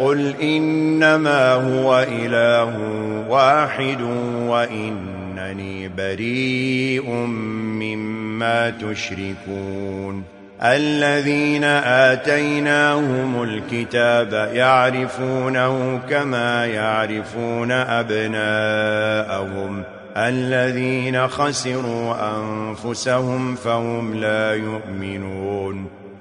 قل انما هو اله واحد وانني بريء مما تشركون الذين آتيناهم الكتاب يعرفونه كما يعرفون أبناءهم الذين خسروا أنفسهم فهم لا يؤمنون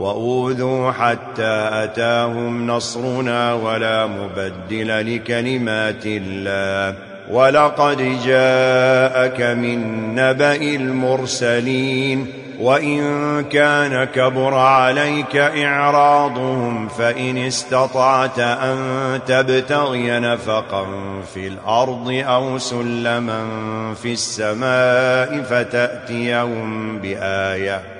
وأوذوا حتى أتاهم نصرنا ولا مبدل لكلمات الله ولقد جاءك من نبأ المرسلين وإن كان كبر عليك إعراضهم فإن استطعت أن تبتغي نفقا في الأرض أو سلما في السماء فتأتيهم بآية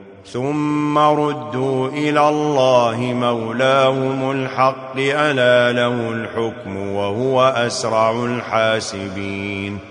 ثم ردوا إلى الله مولاهم الحق ألا له الحكم وهو أسرع الحاسبين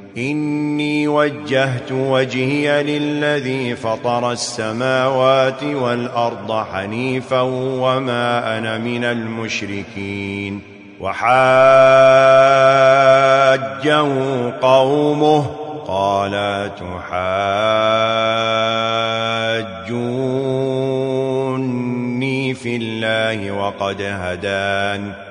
إني وجهت وجهي للذي فطر السماوات والأرض حنيفا وما أنا من المشركين وحاجه قومه قال تحاجوني في الله وقد هدان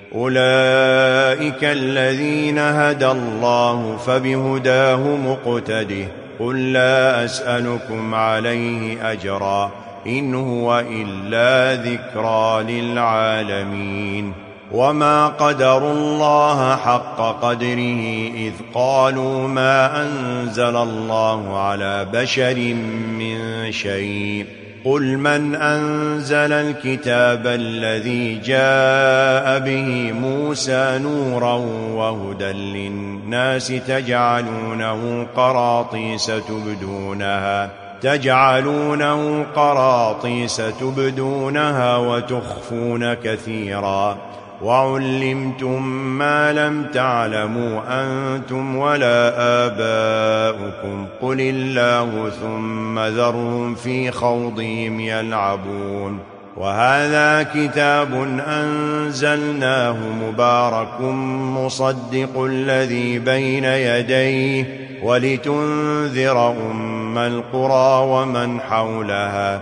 أولئك الذين هدى الله فبهداه مقتده قل لا أسألكم عليه أجرا إن هو إلا ذكرى للعالمين. وما قدر الله حق قدره إذ قالوا ما أنزل الله على بشر من شيء. قل من أنزل الكتاب الذي جاء به موسى نورا وهدى للناس تجعلونه قراطيس تبدونها تجعلونه قراطيس تبدونها وتخفون كثيرا. وعلمتم ما لم تعلموا أنتم ولا آباؤكم. قل الله ثم ذرهم في خوضهم يلعبون. وهذا كتاب أنزلناه مبارك مصدق الذي بين يديه. ولتنذر أم القرى ومن حولها.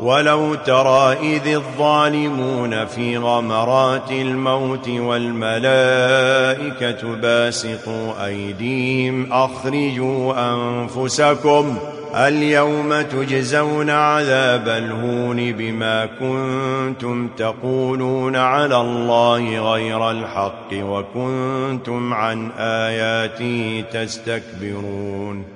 ولو ترى إذ الظالمون في غمرات الموت والملائكة باسقوا أيديهم أخرجوا أنفسكم اليوم تجزون عذاب الهون بما كنتم تقولون على الله غير الحق وكنتم عن آياته تستكبرون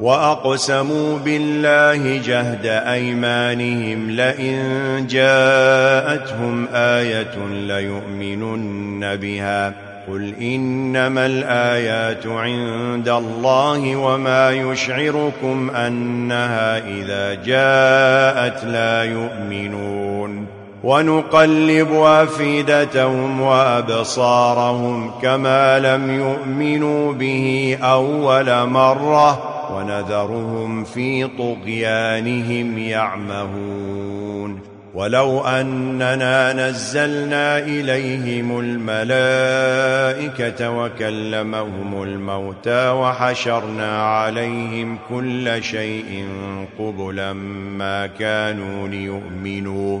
وَأَقْسَمُوا بِاللَّهِ جَهْدَ أَيْمَانِهِمْ لَئِنْ جَاءَتْهُمْ آيَةٌ لَيُؤْمِنُنَّ بِهَا. قُلْ إِنَّمَا الْآيَاتُ عِندَ اللَّهِ وَمَا يُشْعِرُكُمْ أَنَّهَا إِذَا جَاءَتْ لَا يُؤْمِنُونَ. وَنُقَلِّبُ أَفْئِدَتَهُمْ وَأَبْصَارَهُمْ كَمَا لَمْ يُؤْمِنُوا بِهِ أَوَّلَ مَرَّةٍ. ونذرهم في طغيانهم يعمهون. ولو أننا نزلنا إليهم الملائكة وكلمهم الموتى وحشرنا عليهم كل شيء قبلا ما كانوا ليؤمنوا.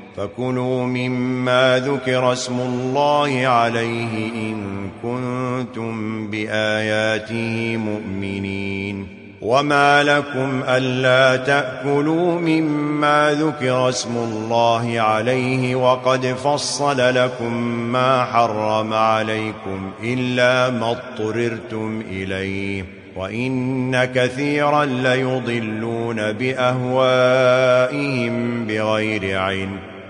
فكلوا مما ذكر اسم الله عليه إن كنتم بآياته مؤمنين وما لكم ألا تأكلوا مما ذكر اسم الله عليه وقد فصل لكم ما حرم عليكم إلا ما اضطررتم إليه وَإِنَّ كَثِيرًا لَّيُضِلُّونَ بِأَهْوَائِهِم بِغَيْرِ عِلْمٍ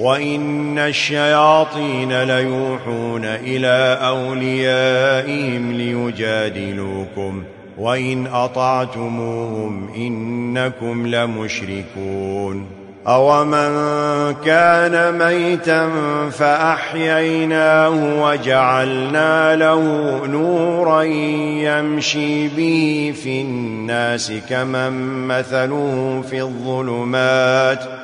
وإن الشياطين ليوحون إلى أوليائهم ليجادلوكم وإن أطعتموهم إنكم لمشركون أَوَمَنْ كَانَ مَيْتًا فَأَحْيَيْنَاهُ وَجَعَلْنَا لَهُ نُورًا يَمْشِي بِهِ فِي النَّاسِ كَمَنْ مثلوه فِي الظُّلُمَاتِ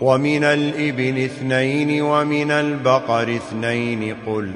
ومن الإبل اثنين ومن البقر اثنين قل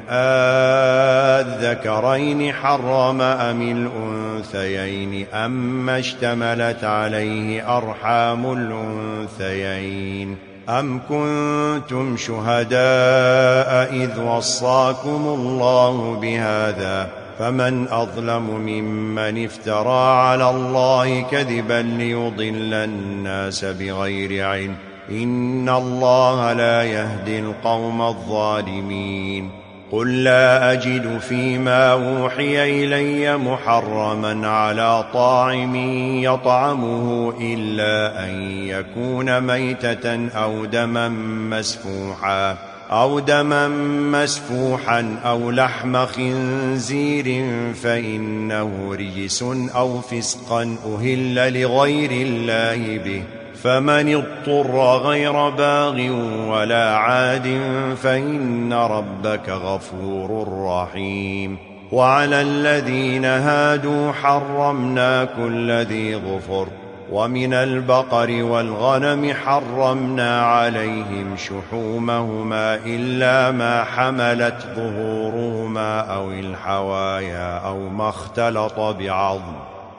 آذكرين حرم أم الأنثيين أما اشتملت عليه أرحام الأنثيين أم كنتم شهداء إذ وصاكم الله بهذا فمن أظلم ممن افترى على الله كذبا ليضل الناس بغير علم إن الله لا يهدي القوم الظالمين قل لا أجد فيما أوحي إلي محرما على طاعم يطعمه إلا أن يكون ميتة أو دما مسفوحا أو دما مسفوحا أو لحم خنزير فإنه رجس أو فسقا أهل لغير الله به فمن اضطر غير باغ ولا عاد فإن ربك غفور رحيم. وعلى الذين هادوا حرمنا كل ذي غفر ومن البقر والغنم حرمنا عليهم شحومهما إلا ما حملت ظهورهما أو الحوايا أو ما اختلط بعظم.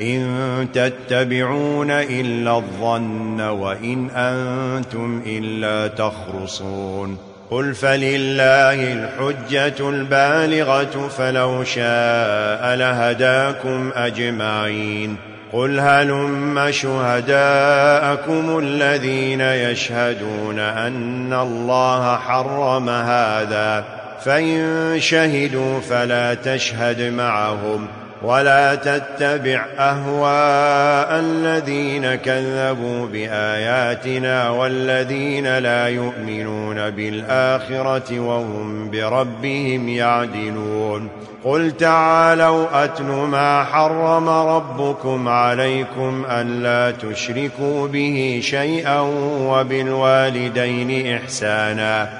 إن تتبعون إلا الظن وإن أنتم إلا تخرصون قل فلله الحجة البالغة فلو شاء لهداكم أجمعين قل هلما شهداءكم الذين يشهدون أن الله حرم هذا فإن شهدوا فلا تشهد معهم ولا تتبع أهواء الذين كذبوا بآياتنا والذين لا يؤمنون بالآخرة وهم بربهم يعدلون. قل تعالوا أتن ما حرم ربكم عليكم ألا تشركوا به شيئا وبالوالدين إحسانا.